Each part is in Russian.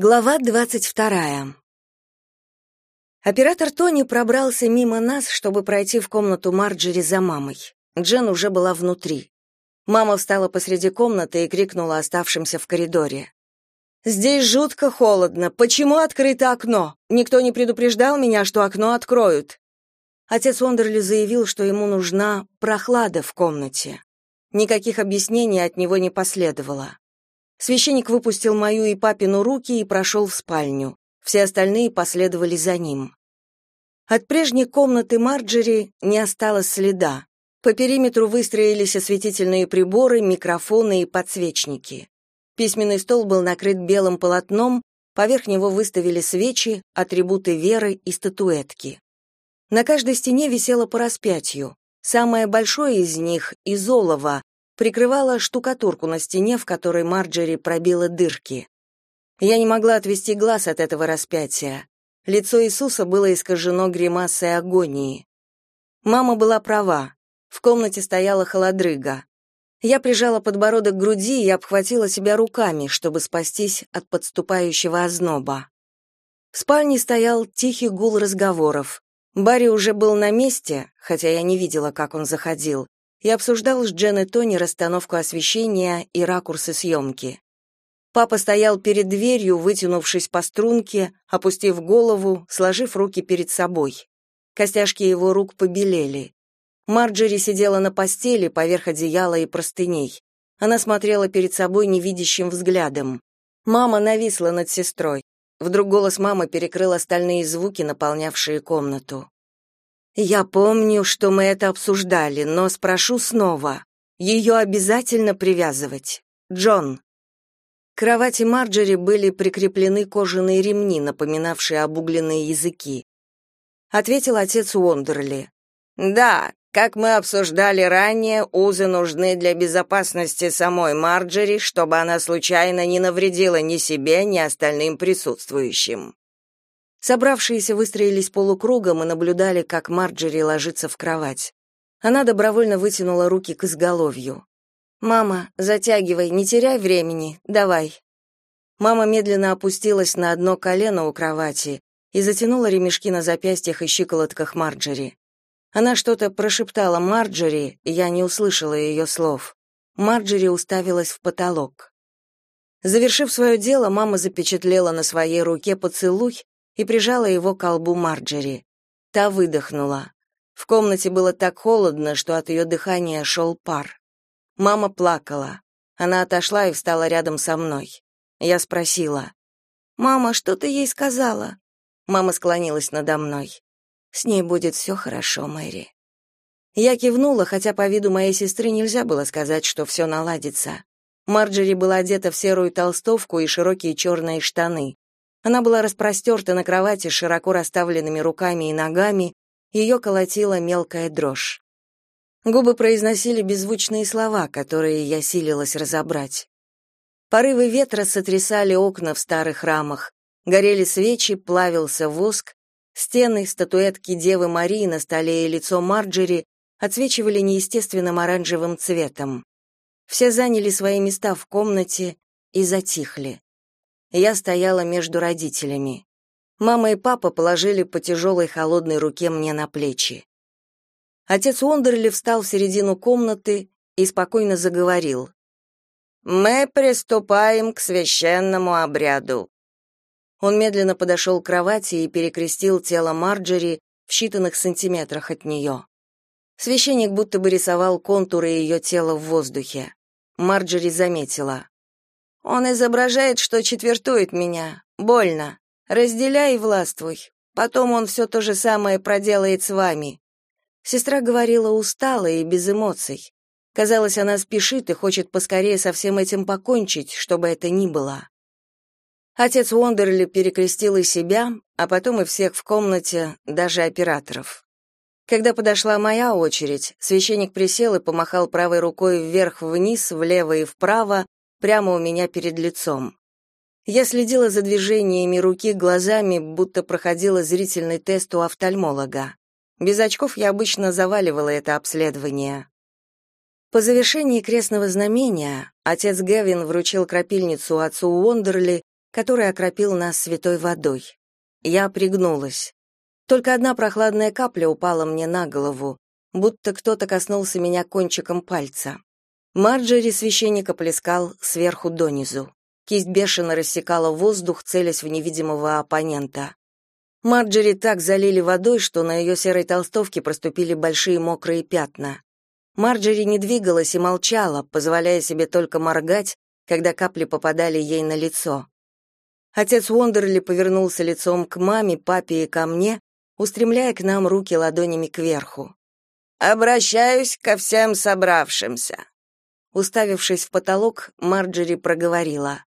Глава двадцать вторая. Оператор Тони пробрался мимо нас, чтобы пройти в комнату Марджери за мамой. Джен уже была внутри. Мама встала посреди комнаты и крикнула оставшимся в коридоре. «Здесь жутко холодно. Почему открыто окно? Никто не предупреждал меня, что окно откроют». Отец Ондерли заявил, что ему нужна прохлада в комнате. Никаких объяснений от него не последовало. Священник выпустил мою и папину руки и прошел в спальню. Все остальные последовали за ним. От прежней комнаты Марджери не осталось следа. По периметру выстроились осветительные приборы, микрофоны и подсвечники. Письменный стол был накрыт белым полотном, поверх него выставили свечи, атрибуты веры и статуэтки. На каждой стене висело по распятию. Самое большое из них, из олова, прикрывала штукатурку на стене, в которой Марджери пробила дырки. Я не могла отвести глаз от этого распятия. Лицо Иисуса было искажено гримасой агонии. Мама была права. В комнате стояла холодрыга. Я прижала подбородок к груди и обхватила себя руками, чтобы спастись от подступающего озноба. В спальне стоял тихий гул разговоров. Барри уже был на месте, хотя я не видела, как он заходил, и обсуждал с Джен и Тони расстановку освещения и ракурсы съемки. Папа стоял перед дверью, вытянувшись по струнке, опустив голову, сложив руки перед собой. Костяшки его рук побелели. Марджери сидела на постели поверх одеяла и простыней. Она смотрела перед собой невидящим взглядом. Мама нависла над сестрой. Вдруг голос мамы перекрыл остальные звуки, наполнявшие комнату. Я помню, что мы это обсуждали, но спрошу снова. Ее обязательно привязывать. Джон. К кровати Марджери были прикреплены кожаные ремни, напоминавшие обугленные языки. Ответил отец Уондерли. Да, как мы обсуждали ранее, узы нужны для безопасности самой Марджери, чтобы она случайно не навредила ни себе, ни остальным присутствующим. Собравшиеся выстроились полукругом и наблюдали, как Марджери ложится в кровать. Она добровольно вытянула руки к изголовью. «Мама, затягивай, не теряй времени, давай». Мама медленно опустилась на одно колено у кровати и затянула ремешки на запястьях и щиколотках Марджери. Она что-то прошептала Марджери, и я не услышала ее слов. Марджери уставилась в потолок. Завершив свое дело, мама запечатлела на своей руке поцелуй, и прижала его к колбу Марджери. Та выдохнула. В комнате было так холодно, что от ее дыхания шел пар. Мама плакала. Она отошла и встала рядом со мной. Я спросила: "Мама, что ты ей сказала?" Мама склонилась надо мной. "С ней будет все хорошо, Мэри". Я кивнула, хотя по виду моей сестры нельзя было сказать, что все наладится. Марджери была одета в серую толстовку и широкие черные штаны. Она была распростерта на кровати широко расставленными руками и ногами, ее колотила мелкая дрожь. Губы произносили беззвучные слова, которые я силилась разобрать. Порывы ветра сотрясали окна в старых рамах, горели свечи, плавился воск, стены, статуэтки Девы Марии на столе и лицо Марджери отсвечивали неестественным оранжевым цветом. Все заняли свои места в комнате и затихли. Я стояла между родителями. Мама и папа положили по тяжелой холодной руке мне на плечи. Отец Уондерли встал в середину комнаты и спокойно заговорил. «Мы приступаем к священному обряду». Он медленно подошел к кровати и перекрестил тело Марджери в считанных сантиметрах от нее. Священник будто бы рисовал контуры ее тела в воздухе. Марджери заметила. Он изображает, что четвертует меня. Больно. Разделяй и властвуй. Потом он все то же самое проделает с вами. Сестра говорила устало и без эмоций. Казалось, она спешит и хочет поскорее со всем этим покончить, чтобы это ни было. Отец Уондерли перекрестил и себя, а потом и всех в комнате, даже операторов. Когда подошла моя очередь, священник присел и помахал правой рукой вверх-вниз, влево и вправо, прямо у меня перед лицом. Я следила за движениями руки глазами, будто проходила зрительный тест у офтальмолога. Без очков я обычно заваливала это обследование. По завершении крестного знамения отец Гевин вручил крапильницу отцу Уондерли который окропил нас святой водой. Я пригнулась. Только одна прохладная капля упала мне на голову, будто кто-то коснулся меня кончиком пальца. Марджери священника плескал сверху донизу. Кисть бешено рассекала воздух, целясь в невидимого оппонента. Марджери так залили водой, что на ее серой толстовке проступили большие мокрые пятна. Марджери не двигалась и молчала, позволяя себе только моргать, когда капли попадали ей на лицо. Отец Уондерли повернулся лицом к маме, папе и ко мне, устремляя к нам руки ладонями кверху. «Обращаюсь ко всем собравшимся». Уставившись в потолок, Марджери проговорила.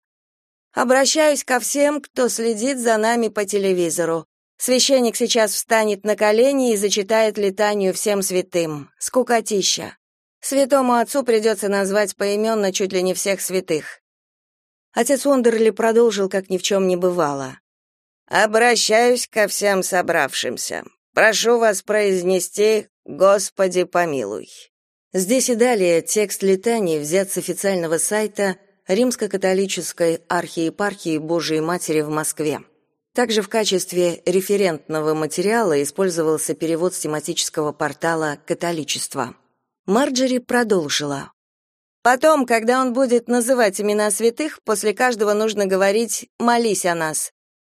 «Обращаюсь ко всем, кто следит за нами по телевизору. Священник сейчас встанет на колени и зачитает летанию всем святым. Скукотища. Святому отцу придется назвать поименно чуть ли не всех святых. Отец Уондерли продолжил, как ни в чем не бывало. «Обращаюсь ко всем собравшимся. Прошу вас произнести «Господи, помилуй». Здесь и далее текст летаний взят с официального сайта Римско-католической архиепархии Божией Матери в Москве. Также в качестве референтного материала использовался перевод с тематического портала «Католичество». Марджери продолжила. «Потом, когда он будет называть имена святых, после каждого нужно говорить «молись о нас».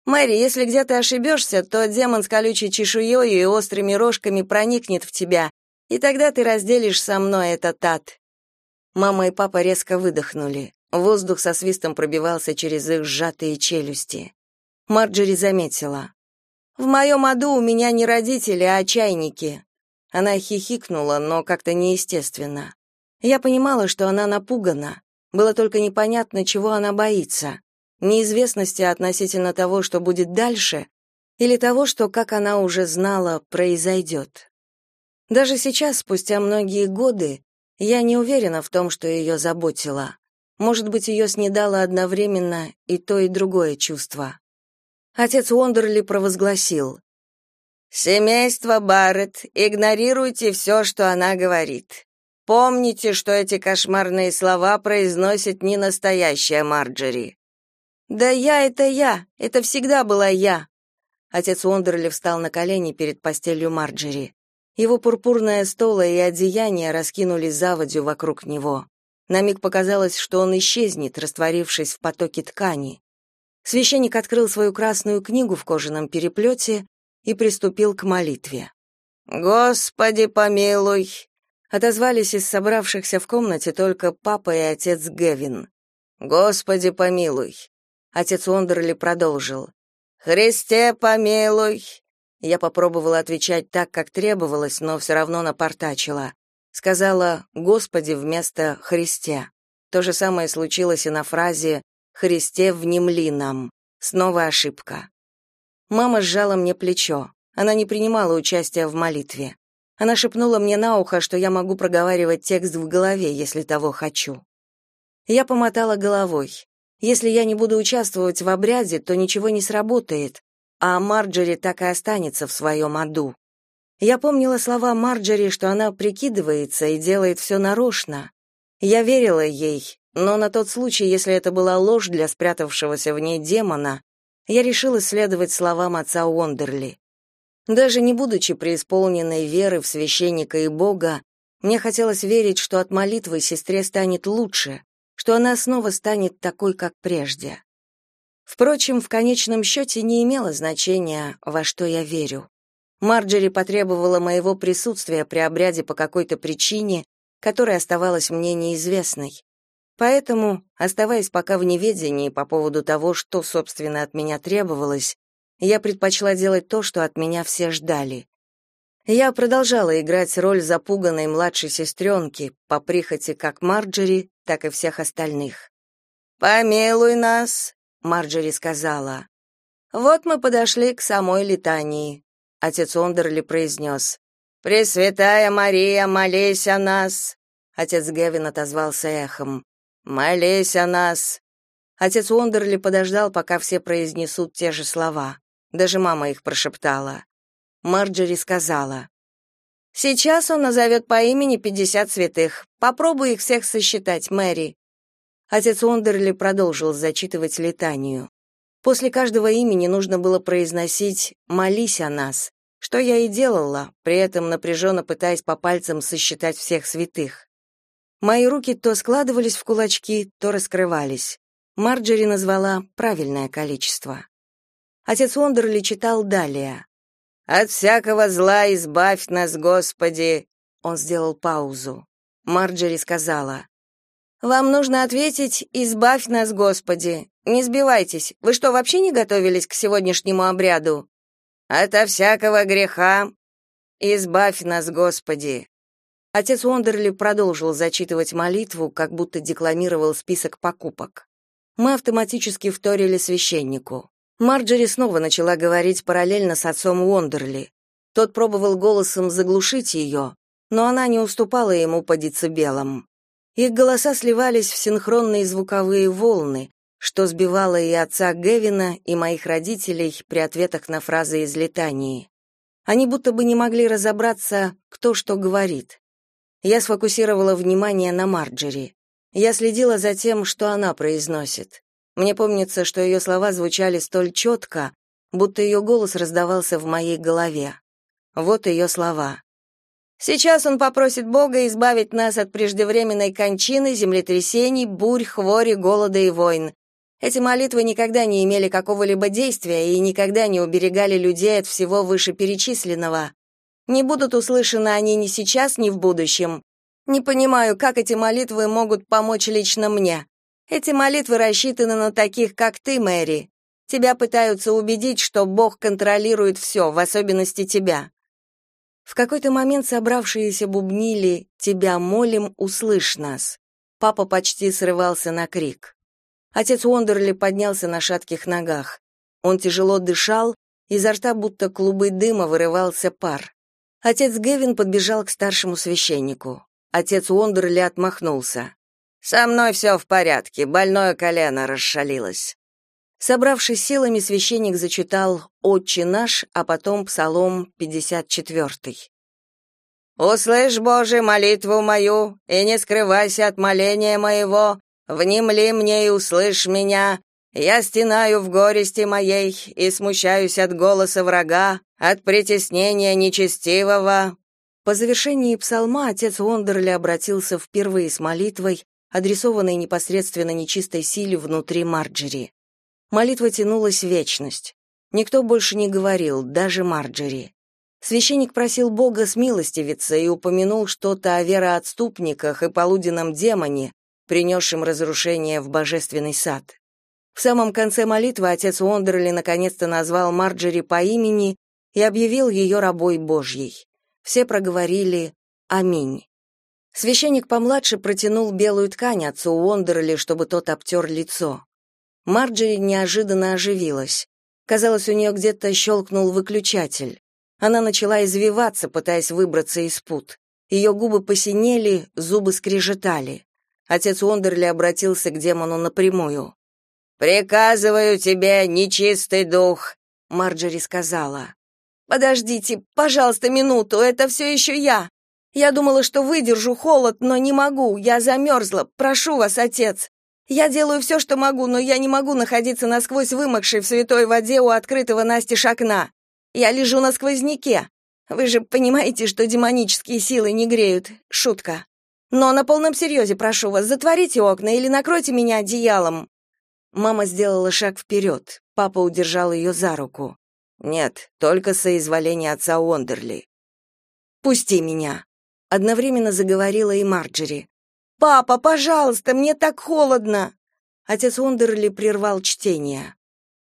Мэри, если где ты ошибешься, то демон с колючей чешуей и острыми рожками проникнет в тебя, и тогда ты разделишь со мной этот ад». Мама и папа резко выдохнули. Воздух со свистом пробивался через их сжатые челюсти. Марджери заметила. «В моем аду у меня не родители, а чайники». Она хихикнула, но как-то неестественно. Я понимала, что она напугана. Было только непонятно, чего она боится. Неизвестности относительно того, что будет дальше, или того, что, как она уже знала, произойдет. Даже сейчас, спустя многие годы, я не уверена в том, что ее заботило. Может быть, ее снедало одновременно и то, и другое чувство. Отец Уондерли провозгласил. «Семейство Барретт, игнорируйте все, что она говорит. Помните, что эти кошмарные слова произносит не настоящая Марджери». «Да я — это я, это всегда была я». Отец Уондерли встал на колени перед постелью Марджери. Его пурпурное стола и одеяние раскинулись заводью вокруг него. На миг показалось, что он исчезнет, растворившись в потоке ткани. Священник открыл свою красную книгу в кожаном переплете и приступил к молитве. «Господи помилуй!» Отозвались из собравшихся в комнате только папа и отец Гевин. «Господи помилуй!» Отец Ондерли продолжил. «Христе помилуй!» Я попробовала отвечать так, как требовалось, но все равно напортачила. Сказала «Господи» вместо «Христе». То же самое случилось и на фразе Христе, внемли нам. Снова ошибка. Мама сжала мне плечо. Она не принимала участия в молитве. Она шепнула мне на ухо, что я могу проговаривать текст в голове, если того хочу. Я помотала головой. Если я не буду участвовать в обряде, то ничего не сработает, а Марджери так и останется в своем аду. Я помнила слова Марджери, что она прикидывается и делает все нарочно. Я верила ей, но на тот случай, если это была ложь для спрятавшегося в ней демона, я решила следовать словам отца Уондерли. Даже не будучи преисполненной веры в священника и Бога, мне хотелось верить, что от молитвы сестре станет лучше, что она снова станет такой, как прежде. Впрочем, в конечном счете не имело значения, во что я верю. Марджери потребовала моего присутствия при обряде по какой-то причине, которая оставалась мне неизвестной. Поэтому, оставаясь пока в неведении по поводу того, что, собственно, от меня требовалось, я предпочла делать то, что от меня все ждали. Я продолжала играть роль запуганной младшей сестренки, по прихоти как Марджери, так и всех остальных. «Помилуй нас», — Марджери сказала. «Вот мы подошли к самой летании», — отец Ондерли произнес. «Пресвятая Мария, молись о нас», — отец Гевин отозвался эхом. «Молись о нас!» Отец Уондерли подождал, пока все произнесут те же слова. Даже мама их прошептала. Марджери сказала. «Сейчас он назовет по имени пятьдесят святых. Попробуй их всех сосчитать, Мэри». Отец Уондерли продолжил зачитывать летанию. После каждого имени нужно было произносить «молись о нас», что я и делала, при этом напряженно пытаясь по пальцам сосчитать всех святых. Мои руки то складывались в кулачки, то раскрывались. Марджери назвала правильное количество. Отец Уондерли читал далее. «От всякого зла избавь нас, Господи!» Он сделал паузу. Марджери сказала. «Вам нужно ответить «Избавь нас, Господи». Не сбивайтесь. Вы что, вообще не готовились к сегодняшнему обряду?» Ото всякого греха избавь нас, Господи. Отец Уондерли продолжил зачитывать молитву, как будто декламировал список покупок. Мы автоматически вторили священнику. Марджери снова начала говорить параллельно с отцом Уондерли. Тот пробовал голосом заглушить ее, но она не уступала ему по децибелам. Их голоса сливались в синхронные звуковые волны, что сбивало и отца Гевина, и моих родителей при ответах на фразы из летании. Они будто бы не могли разобраться, кто что говорит. Я сфокусировала внимание на Марджери. Я следила за тем, что она произносит. Мне помнится, что ее слова звучали столь четко, будто ее голос раздавался в моей голове. Вот ее слова. Сейчас он попросит Бога избавить нас от преждевременной кончины, землетрясений, бурь, хвори, голода и войн, эти молитвы никогда не имели какого-либо действия и никогда не уберегали людей от всего вышеперечисленного. Не будут услышаны они ни сейчас, ни в будущем. Не понимаю, как эти молитвы могут помочь лично мне. Эти молитвы рассчитаны на таких, как ты, Мэри. Тебя пытаются убедить, что Бог контролирует все, в особенности тебя. В какой-то момент собравшиеся бубнили «Тебя молим, услышь нас». Папа почти срывался на крик. Отец Уондерли поднялся на шатких ногах. Он тяжело дышал, изо рта будто клубы дыма вырывался пар. Отец Гевин подбежал к старшему священнику. Отец Уондерли отмахнулся. «Со мной все в порядке, больное колено расшалилось». Собравшись силами, священник зачитал «Отче наш», а потом Псалом 54. «Услышь, Боже, молитву мою, и не скрывайся от моления моего, Внемли мне и услышь меня. Я стенаю в горести моей и смущаюсь от голоса врага, от притеснения нечестивого». По завершении псалма отец Уондерли обратился впервые с молитвой, адресованной непосредственно нечистой силе внутри Марджери. Молитва тянулась вечность. Никто больше не говорил, даже Марджери. Священник просил Бога смилостивиться и упомянул что-то о вероотступниках и полуденном демоне, принесшим разрушение в божественный сад. В самом конце молитвы отец Уондерли наконец-то назвал Марджери по имени и объявил ее рабой Божьей. Все проговорили «Аминь». Священник помладше протянул белую ткань отцу Уондерли, чтобы тот обтер лицо. Марджери неожиданно оживилась. Казалось, у нее где-то щелкнул выключатель. Она начала извиваться, пытаясь выбраться из пут. Ее губы посинели, зубы скрежетали. Отец Уондерли обратился к демону напрямую. «Приказываю тебе, нечистый дух», — Марджери сказала. «Подождите, пожалуйста, минуту, это все еще я. Я думала, что выдержу холод, но не могу, я замерзла. Прошу вас, отец. Я делаю все, что могу, но я не могу находиться насквозь вымокшей в святой воде у открытого настежь окна. Я лежу на сквозняке. Вы же понимаете, что демонические силы не греют. Шутка. Но на полном серьезе прошу вас, затворите окна или накройте меня одеялом. Мама сделала шаг вперед. Папа удержал ее за руку. Нет, только соизволение отца Уондерли. Пусти меня. Одновременно заговорила и Марджери. Папа, пожалуйста, мне так холодно. Отец Уондерли прервал чтение.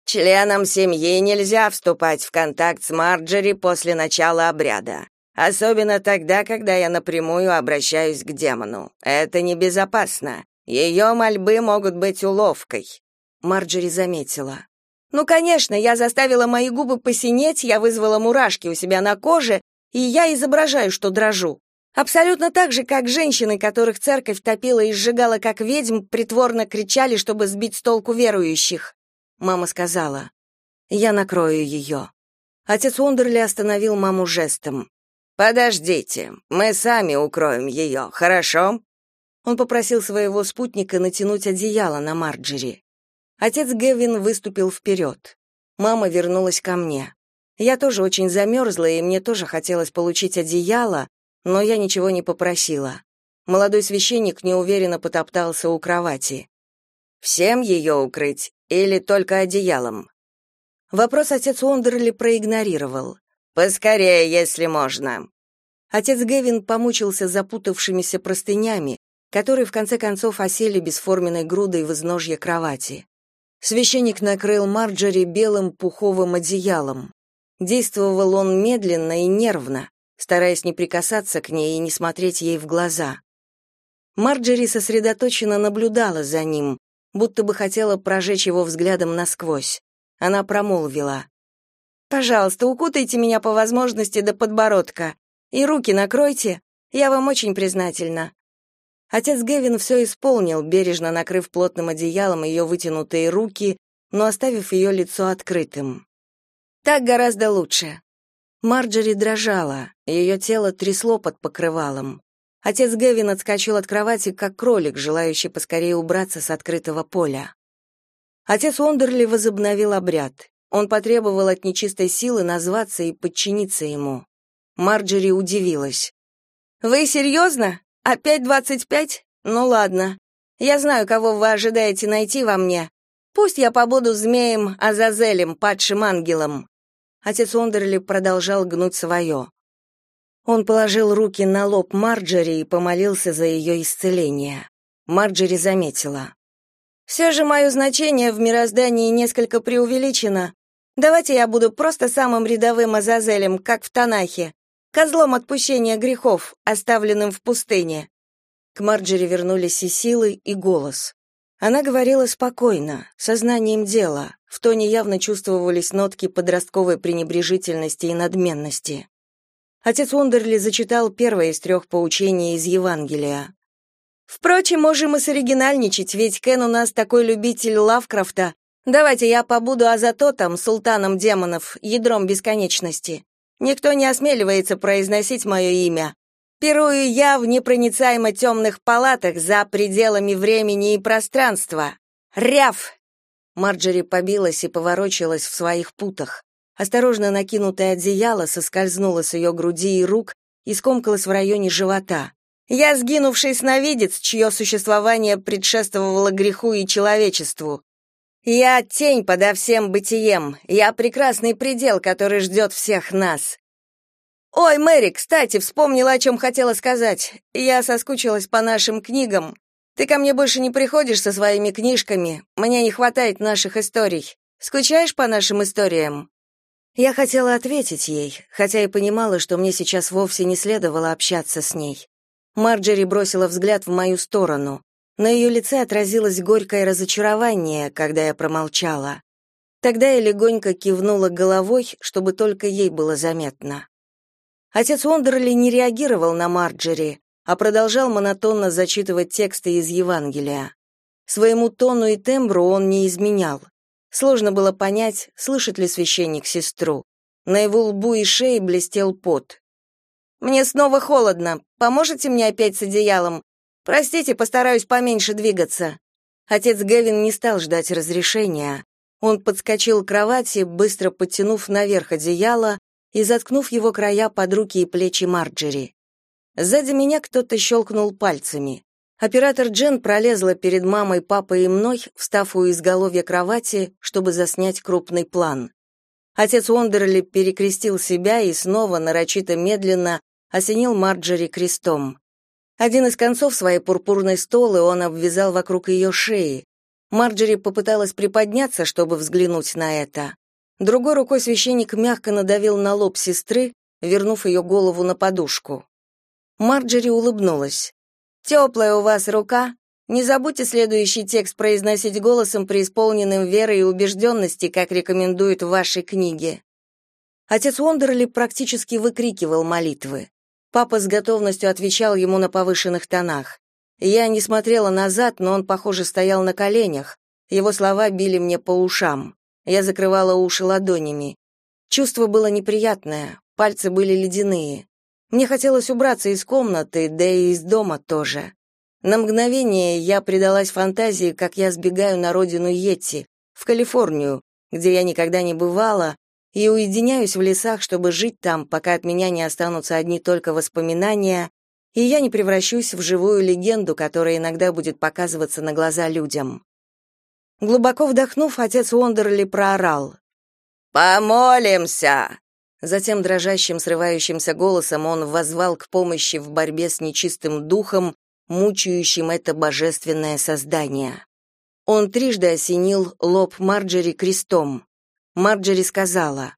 Членам семьи нельзя вступать в контакт с Марджери после начала обряда. Особенно тогда, когда я напрямую обращаюсь к демону. Это небезопасно. Ее мольбы могут быть уловкой. Марджери заметила. Ну, конечно, я заставила мои губы посинеть, я вызвала мурашки у себя на коже, и я изображаю, что дрожу. Абсолютно так же, как женщины, которых церковь топила и сжигала как ведьм, притворно кричали, чтобы сбить с толку верующих. Мама сказала: "Я накрою ее». Отец Уондерли остановил маму жестом. Подождите, мы сами укроем ее, хорошо? Он попросил своего спутника натянуть одеяло на Марджери. Отец Гевин выступил вперед. Мама вернулась ко мне. Я тоже очень замерзла, и мне тоже хотелось получить одеяло, но я ничего не попросила. Молодой священник неуверенно потоптался у кровати. «Всем ее укрыть или только одеялом?» Вопрос отец Уондерли проигнорировал. «Поскорее, если можно». Отец Гевин помучился запутавшимися простынями, которые в конце концов осели бесформенной грудой в изножье кровати. Священник накрыл Марджори белым пуховым одеялом. Действовал он медленно и нервно, стараясь не прикасаться к ней и не смотреть ей в глаза. Марджери сосредоточенно наблюдала за ним, будто бы хотела прожечь его взглядом насквозь. Она промолвила. «Пожалуйста, укутайте меня по возможности до подбородка. И руки накройте. Я вам очень признательна». Отец Гевин все исполнил, бережно накрыв плотным одеялом ее вытянутые руки, но оставив ее лицо открытым. «Так гораздо лучше». Марджери дрожала, ее тело трясло под покрывалом. Отец Гевин отскочил от кровати, как кролик, желающий поскорее убраться с открытого поля. Отец Уондерли возобновил обряд. Он потребовал от нечистой силы назваться и подчиниться ему. Марджери удивилась. «Вы серьезно? Опять двадцать пять? Ну ладно. Я знаю, кого вы ожидаете найти во мне. Пусть я побуду змеем Азазелем, падшим ангелом». Отец Уондерли продолжал гнуть свое. Он положил руки на лоб Марджери и помолился за ее исцеление. Марджери заметила. «Все же мое значение в мироздании несколько преувеличено. Давайте я буду просто самым рядовым Азазелем, как в Танахе, козлом отпущения грехов, оставленным в пустыне». К Марджери вернулись и силы, и голос. Она говорила спокойно, сознанием дела, в тоне явно чувствовались нотки подростковой пренебрежительности и надменности. Отец Уондерли зачитал первое из трех поучений из Евангелия. Впрочем, можем и соригинальничать, ведь Кен у нас такой любитель Лавкрафта. Давайте я побуду Азатотом, султаном демонов, ядром бесконечности. Никто не осмеливается произносить мое имя. Пирую я в непроницаемо темных палатах за пределами времени и пространства. Ряв! Марджери побилась и поворочилась в своих путах. Осторожно накинутое одеяло соскользнуло с ее груди и рук и скомкалось в районе живота. «Я сгинувший сновидец, чье существование предшествовало греху и человечеству. Я тень подо всем бытием, я прекрасный предел, который ждет всех нас». «Ой, Мэри, кстати, вспомнила, о чем хотела сказать. Я соскучилась по нашим книгам. Ты ко мне больше не приходишь со своими книжками. Мне не хватает наших историй. Скучаешь по нашим историям?» Я хотела ответить ей, хотя и понимала, что мне сейчас вовсе не следовало общаться с ней. Марджери бросила взгляд в мою сторону. На ее лице отразилось горькое разочарование, когда я промолчала. Тогда я легонько кивнула головой, чтобы только ей было заметно. Отец Уондерли не реагировал на Марджери, а продолжал монотонно зачитывать тексты из Евангелия. Своему тону и тембру он не изменял. Сложно было понять, слышит ли священник сестру. На его лбу и шее блестел пот. «Мне снова холодно. Поможете мне опять с одеялом? Простите, постараюсь поменьше двигаться». Отец Гевин не стал ждать разрешения. Он подскочил к кровати, быстро подтянув наверх одеяло и заткнув его края под руки и плечи Марджери. Сзади меня кто-то щелкнул пальцами. Оператор Джен пролезла перед мамой, папой и мной, встав у изголовья кровати, чтобы заснять крупный план. Отец Уондерли перекрестил себя и снова, нарочито медленно, осенил Марджери крестом. Один из концов своей пурпурной столы он обвязал вокруг ее шеи. Марджери попыталась приподняться, чтобы взглянуть на это. Другой рукой священник мягко надавил на лоб сестры, вернув ее голову на подушку. Марджери улыбнулась. Теплая у вас рука. Не забудьте следующий текст произносить голосом, преисполненным верой и убежденности, как рекомендуют в вашей книге. Отец Уондерли практически выкрикивал молитвы. Папа с готовностью отвечал ему на повышенных тонах. Я не смотрела назад, но он, похоже, стоял на коленях. Его слова били мне по ушам. Я закрывала уши ладонями. Чувство было неприятное, пальцы были ледяные. Мне хотелось убраться из комнаты, да и из дома тоже. На мгновение я предалась фантазии, как я сбегаю на родину Йетти, в Калифорнию, где я никогда не бывала, и уединяюсь в лесах, чтобы жить там, пока от меня не останутся одни только воспоминания, и я не превращусь в живую легенду, которая иногда будет показываться на глаза людям. Глубоко вдохнув, отец Уондерли проорал. «Помолимся!» Затем дрожащим, срывающимся голосом он воззвал к помощи в борьбе с нечистым духом, мучающим это божественное создание. Он трижды осенил лоб Марджери крестом. Марджери сказала,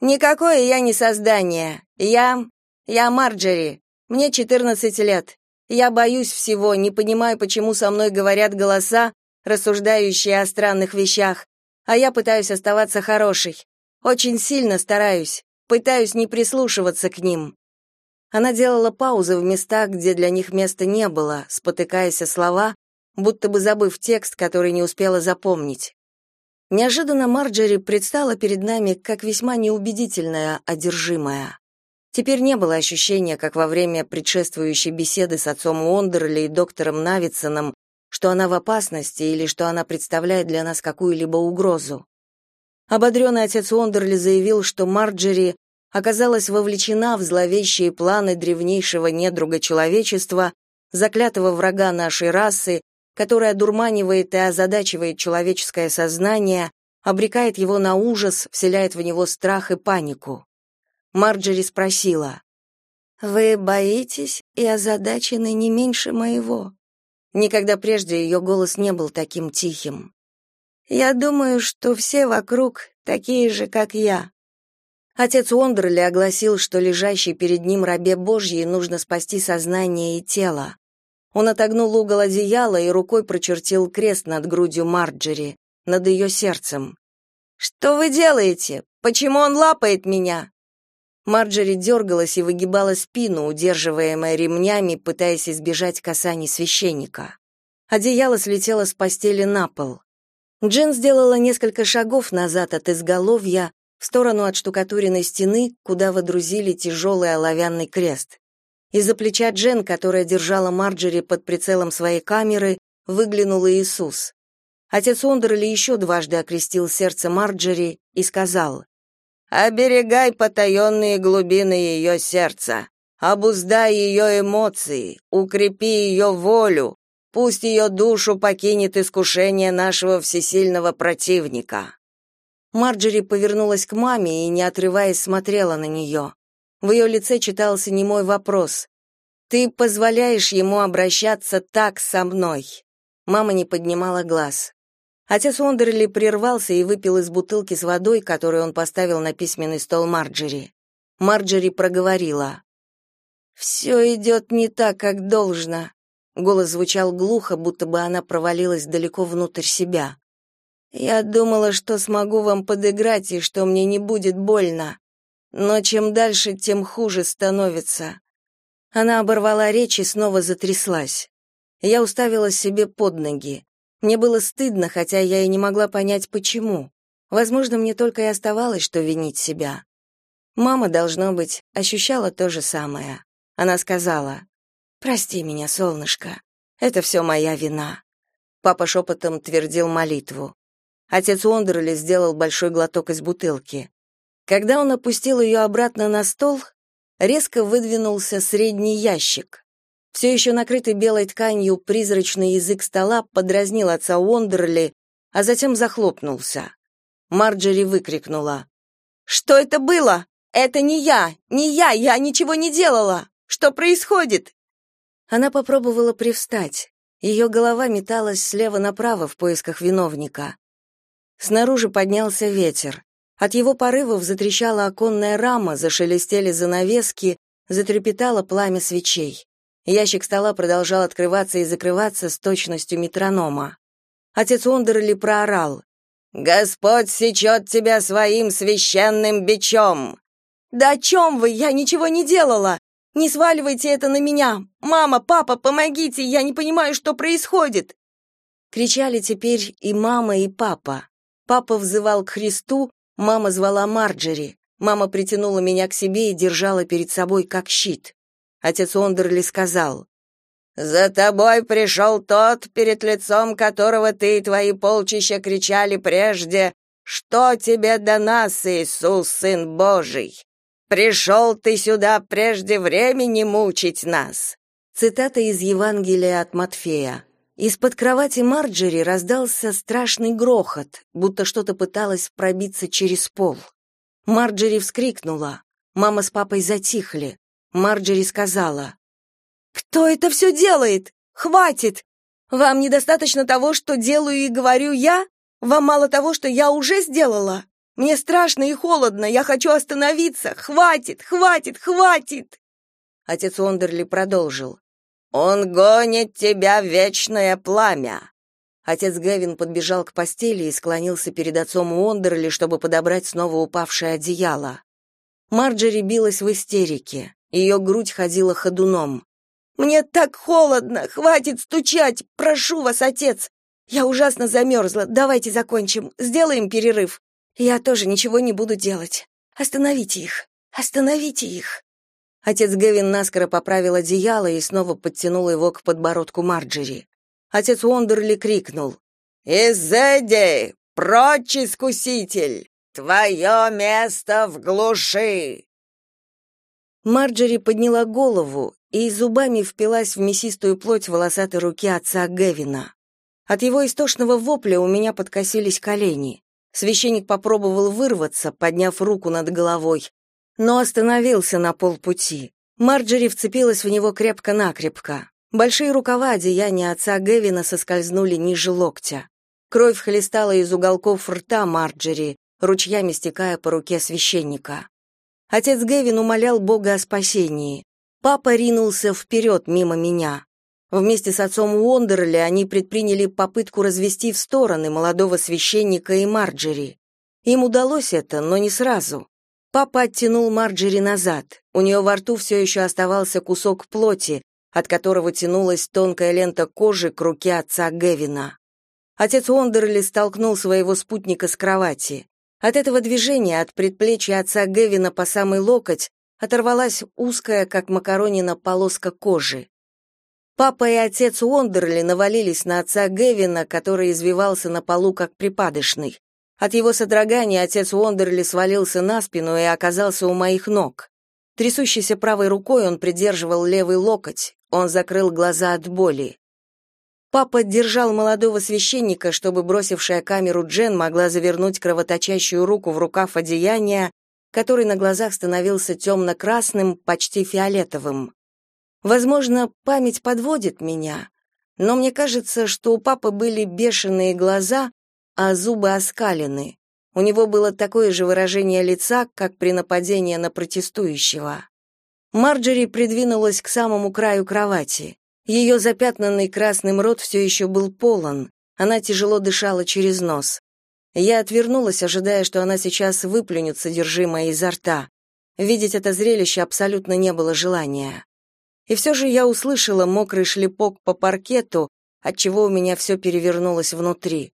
«Никакое я не создание. Я... я Марджери. Мне 14 лет. Я боюсь всего, не понимаю, почему со мной говорят голоса, рассуждающие о странных вещах, а я пытаюсь оставаться хорошей. Очень сильно стараюсь, пытаюсь не прислушиваться к ним. Она делала паузы в местах, где для них места не было, спотыкаясь о слова, будто бы забыв текст, который не успела запомнить. Неожиданно Марджери предстала перед нами как весьма неубедительная одержимая. Теперь не было ощущения, как во время предшествующей беседы с отцом Уондерли и доктором Навитсоном, что она в опасности или что она представляет для нас какую-либо угрозу. Ободренный отец Уондерли заявил, что Марджери оказалась вовлечена в зловещие планы древнейшего недруга человечества, заклятого врага нашей расы, который одурманивает и озадачивает человеческое сознание, обрекает его на ужас, вселяет в него страх и панику. Марджери спросила: "Вы боитесь и озадачены не меньше моего?" Никогда прежде ее голос не был таким тихим. "Я думаю, что все вокруг такие же, как я." Отец Уондерли огласил, что лежащий перед ним рабе Божьей нужно спасти сознание и тело. Он отогнул угол одеяла и рукой прочертил крест над грудью Марджери, над ее сердцем. «Что вы делаете? Почему он лапает меня?» Марджери дергалась и выгибала спину, удерживаемая ремнями, пытаясь избежать касаний священника. Одеяло слетело с постели на пол. Джин сделала несколько шагов назад от изголовья, в сторону от штукатуренной стены, куда водрузили тяжелый оловянный крест. Из-за плеча Джен, которая держала Марджери под прицелом своей камеры, выглянул Иисус. Отец Ондерли еще дважды окрестил сердце Марджери и сказал, Оберегай потаенные глубины ее сердца, обуздай ее эмоции, укрепи ее волю, пусть ее душу покинет искушение нашего всесильного противника. Марджери повернулась к маме и, не отрываясь, смотрела на нее. В ее лице читался немой вопрос. «Ты позволяешь ему обращаться так со мной?» Мама не поднимала глаз. Отец Уондерли прервался и выпил из бутылки с водой, которую он поставил на письменный стол Марджери. Марджери проговорила. «Все идет не так, как должно». Голос звучал глухо, будто бы она провалилась далеко внутрь себя. «Я думала, что смогу вам подыграть и что мне не будет больно. Но чем дальше, тем хуже становится». Она оборвала речь и снова затряслась. Я уставилась себе под ноги. Мне было стыдно, хотя я и не могла понять, почему. Возможно, мне только и оставалось, что винить себя. Мама, должно быть, ощущала то же самое. Она сказала, «Прости меня, солнышко, это все моя вина». Папа шепотом твердил молитву. Отец Уондерли сделал большой глоток из бутылки. Когда он опустил ее обратно на стол, резко выдвинулся средний ящик. Все еще накрытый белой тканью призрачный язык стола подразнил отца Уондерли, а затем захлопнулся. Марджери выкрикнула. «Что это было? Это не я! Не я! Я ничего не делала! Что происходит?» Она попробовала привстать. Ее голова металась слева направо в поисках виновника. Снаружи поднялся ветер. От его порывов затрещала оконная рама, зашелестели занавески, затрепетало пламя свечей. Ящик стола продолжал открываться и закрываться с точностью метронома. Отец Ундерли проорал. «Господь сечет тебя своим священным бичом!» «Да о чем вы? Я ничего не делала! Не сваливайте это на меня! Мама, папа, помогите! Я не понимаю, что происходит!» Кричали теперь и мама, и папа. Папа взывал к Христу, мама звала Марджери. Мама притянула меня к себе и держала перед собой как щит. Отец Ондерли сказал, За тобой пришел тот, перед лицом которого ты и твои полчища кричали прежде, что тебе до нас, Иисус, Сын Божий? Пришел ты сюда прежде времени мучить нас. Цитата из Евангелия от Матфея. Из-под кровати Марджери раздался страшный грохот, будто что-то пыталось пробиться через пол. Марджери вскрикнула. Мама с папой затихли. Марджери сказала: «Кто это все делает? Хватит! Вам недостаточно того, что делаю и говорю я? Вам мало того, что я уже сделала? Мне страшно и холодно, я хочу остановиться! Хватит, хватит, хватит!» Отец Ондерли продолжил. «Он гонит тебя в вечное пламя!» Отец Гевин подбежал к постели и склонился перед отцом Уондерли, чтобы подобрать снова упавшее одеяло. Марджери билась в истерике. Ее грудь ходила ходуном. Мне так холодно, хватит стучать, прошу вас, отец. Я ужасно замерзла. Давайте закончим, сделаем перерыв. Я тоже ничего не буду делать. Остановите их. Остановите их. Отец Гевин наскоро поправил одеяло и снова подтянул его к подбородку Марджери. Отец Уондерли крикнул: "Изеди, прочь, искуситель! Твое место в глуши!" Марджери подняла голову и зубами впилась в мясистую плоть волосатой руки отца Гевина. От его истошного вопля у меня подкосились колени. Священник попробовал вырваться, подняв руку над головой, но остановился на полпути. Марджери вцепилась в него крепко-накрепко. Большие рукава одеяния отца Гевина соскользнули ниже локтя. Кровь хлестала из уголков рта Марджери, ручьями стекая по руке священника. Отец Гевин умолял Бога о спасении. Папа ринулся вперед мимо меня. Вместе с отцом Уондерли они предприняли попытку развести в стороны молодого священника и Марджери. Им удалось это, но не сразу. Папа оттянул Марджери назад. У нее во рту все еще оставался кусок плоти, от которого тянулась тонкая лента кожи к руке отца Гевина. Отец Уондерли столкнул своего спутника с кровати. От этого движения от предплечья отца Гевина по самый локоть оторвалась узкая, как макаронина, полоска кожи. Папа и отец Уондерли навалились на отца Гевина, который извивался на полу, как припадочный. От его содрогания отец Уондерли свалился на спину и оказался у моих ног. Трясущейся правой рукой он придерживал левый локоть, он закрыл глаза от боли. Папа держал молодого священника, чтобы бросившая камеру Джен могла завернуть кровоточащую руку в рукав одеяния который на глазах становился темно-красным, почти фиолетовым. Возможно, память подводит меня, но мне кажется, что у папы были бешеные глаза, а зубы оскалены. У него было такое же выражение лица, как при нападении на протестующего. Марджери придвинулась к самому краю кровати. Ее запятнанный красным рот все еще был полон. Она тяжело дышала через нос. Я отвернулась, ожидая, что она сейчас выплюнет содержимое изо рта. Видеть это зрелище абсолютно не было желания. И все же я услышала мокрый шлепок по паркету, отчего у меня все перевернулось внутри.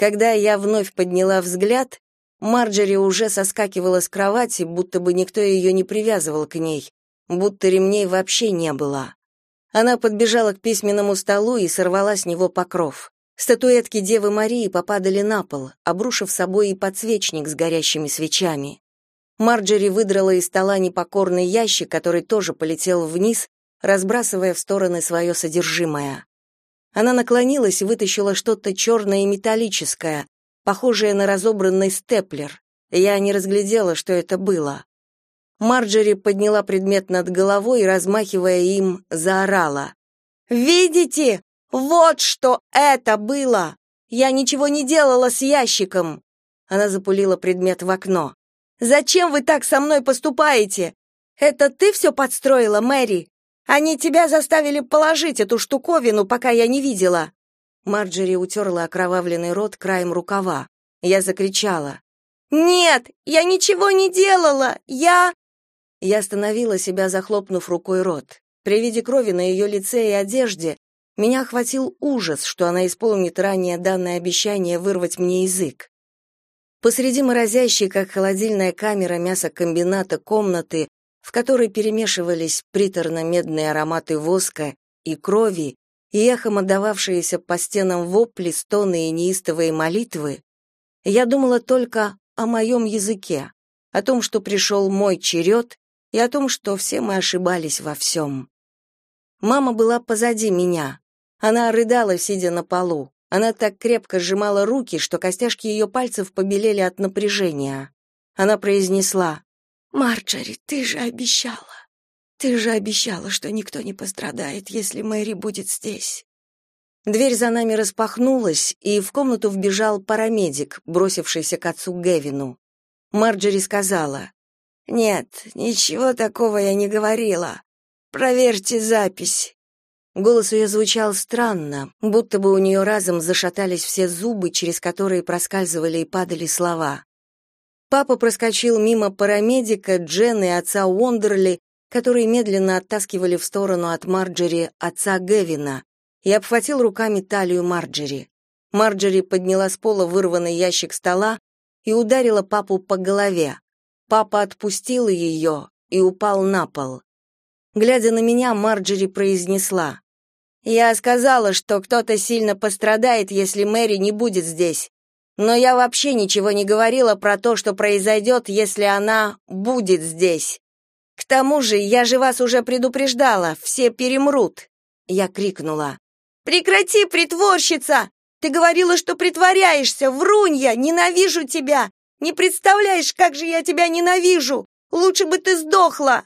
Когда я вновь подняла взгляд, Марджери уже соскакивала с кровати, будто бы никто ее не привязывал к ней, будто ремней вообще не было. Она подбежала к письменному столу и сорвала с него покров. Статуэтки Девы Марии попадали на пол, обрушив собой и подсвечник с горящими свечами. Марджери выдрала из стола непокорный ящик, который тоже полетел вниз, разбрасывая в стороны свое содержимое. Она наклонилась и вытащила что-то черное и металлическое, похожее на разобранный степлер. Я не разглядела, что это было. Марджери подняла предмет над головой и, размахивая им, заорала. «Видите? Вот что это было! Я ничего не делала с ящиком. Она запулила предмет в окно. Зачем вы так со мной поступаете? Это ты все подстроила, Мэри? Они тебя заставили положить эту штуковину, пока я не видела. Марджери утерла окровавленный рот краем рукава. Я закричала: "Нет, я ничего не делала. Я Я остановила себя, захлопнув рукой рот. При виде крови на ее лице и одежде меня охватил ужас, что она исполнит ранее данное обещание вырвать мне язык. Посреди морозящей, как холодильная камера мясокомбината комнаты, в которой перемешивались приторно-медные ароматы воска и крови, и эхом отдававшиеся по стенам вопли, стоны и неистовые молитвы, я думала только о моем языке, о том, что пришел мой черед, и о том, что все мы ошибались во всем. Мама была позади меня. Она рыдала, сидя на полу. Она так крепко сжимала руки, что костяшки ее пальцев побелели от напряжения. Она произнесла, «Марджори, ты же обещала. Ты же обещала, что никто не пострадает, если Мэри будет здесь». Дверь за нами распахнулась, и в комнату вбежал парамедик, бросившийся к отцу Гевину. Марджори сказала, «Нет, ничего такого я не говорила. Проверьте запись». Голос ее звучал странно, будто бы у нее разом зашатались все зубы, через которые проскальзывали и падали слова. Папа проскочил мимо парамедика, Джен и отца Уондерли, которые медленно оттаскивали в сторону от Марджери отца Гевина, и обхватил руками талию Марджери. Марджери подняла с пола вырванный ящик стола и ударила папу по голове. Папа отпустил ее и упал на пол. Глядя на меня, Марджери произнесла: "Я сказала, что кто-то сильно пострадает, если Мэри не будет здесь. Но я вообще ничего не говорила про то, что произойдет, если она будет здесь. К тому же, я же вас уже предупреждала, все перемрут". Я крикнула: "Прекрати, притворщица! Ты говорила, что притворяешься, врунья, ненавижу тебя. Не представляешь, как же я тебя ненавижу. Лучше бы ты сдохла.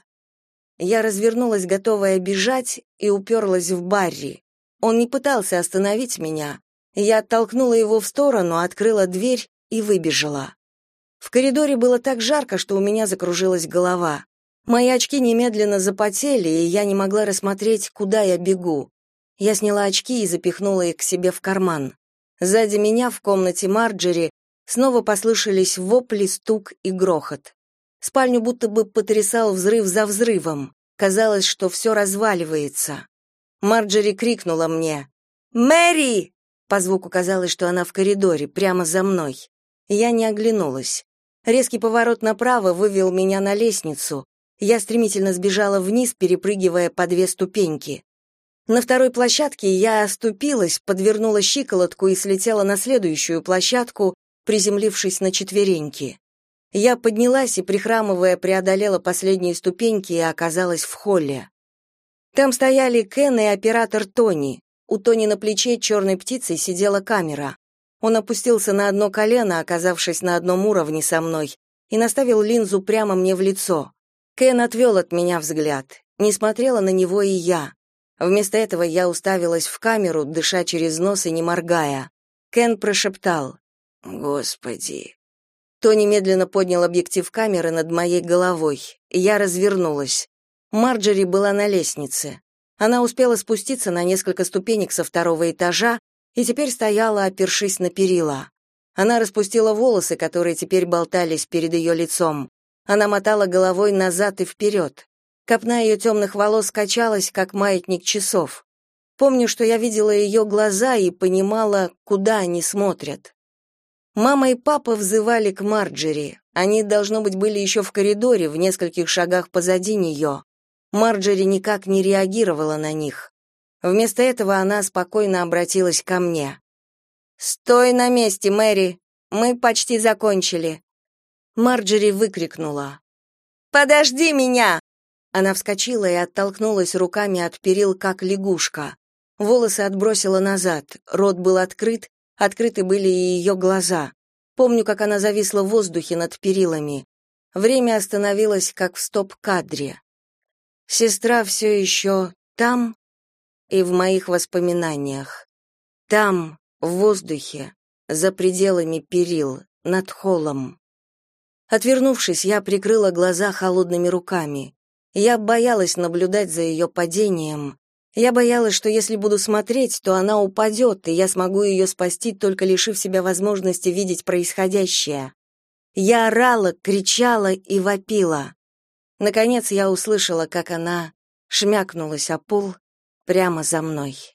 Я развернулась, готовая бежать, и уперлась в Барри. Он не пытался остановить меня. Я оттолкнула его в сторону, открыла дверь и выбежала. В коридоре было так жарко, что у меня закружилась голова. Мои очки немедленно запотели, и я не могла рассмотреть, куда я бегу. Я сняла очки и запихнула их к себе в карман. Сзади меня в комнате Марджери снова послышались вопли, стук и грохот. Спальню будто бы потрясал взрыв за взрывом. Казалось, что все разваливается. Марджери крикнула мне «Мэри!» По звуку казалось, что она в коридоре, прямо за мной. Я не оглянулась. Резкий поворот направо вывел меня на лестницу. Я стремительно сбежала вниз, перепрыгивая по две ступеньки. На второй площадке я оступилась, подвернула щиколотку и слетела на следующую площадку, приземлившись на четвереньки. Я поднялась и, прихрамывая, преодолела последние ступеньки и оказалась в холле. Там стояли Кен и оператор Тони. У Тони на плече черной птицей сидела камера. Он опустился на одно колено, оказавшись на одном уровне со мной, и наставил линзу прямо мне в лицо. Кен отвел от меня взгляд. Не смотрела на него и я. Вместо этого я уставилась в камеру, дыша через нос и не моргая. Кен прошептал «Господи, Тони медленно поднял объектив камеры над моей головой. Я развернулась. Марджери была на лестнице. Она успела спуститься на несколько ступенек со второго этажа и теперь стояла, опершись на перила. Она распустила волосы, которые теперь болтались перед ее лицом. Она мотала головой назад и вперед. Копна ее темных волос качалась, как маятник часов. Помню, что я видела ее глаза и понимала, куда они смотрят. Мама и папа взывали к Марджери. Они, должно быть, были еще в коридоре, в нескольких шагах позади нее. Марджери никак не реагировала на них. Вместо этого она спокойно обратилась ко мне. «Стой на месте, Мэри! Мы почти закончили!» Марджери выкрикнула. «Подожди меня!» Она вскочила и оттолкнулась руками от перил, как лягушка. Волосы отбросила назад, рот был открыт, Открыты были и ее глаза. Помню, как она зависла в воздухе над перилами. Время остановилось, как в стоп-кадре. Сестра все еще там и в моих воспоминаниях. Там, в воздухе, за пределами перил, над холлом. Отвернувшись, я прикрыла глаза холодными руками. Я боялась наблюдать за ее падением, я боялась, что если буду смотреть, то она упадет, и я смогу ее спасти, только лишив себя возможности видеть происходящее. Я орала, кричала и вопила. Наконец я услышала, как она шмякнулась о пол прямо за мной.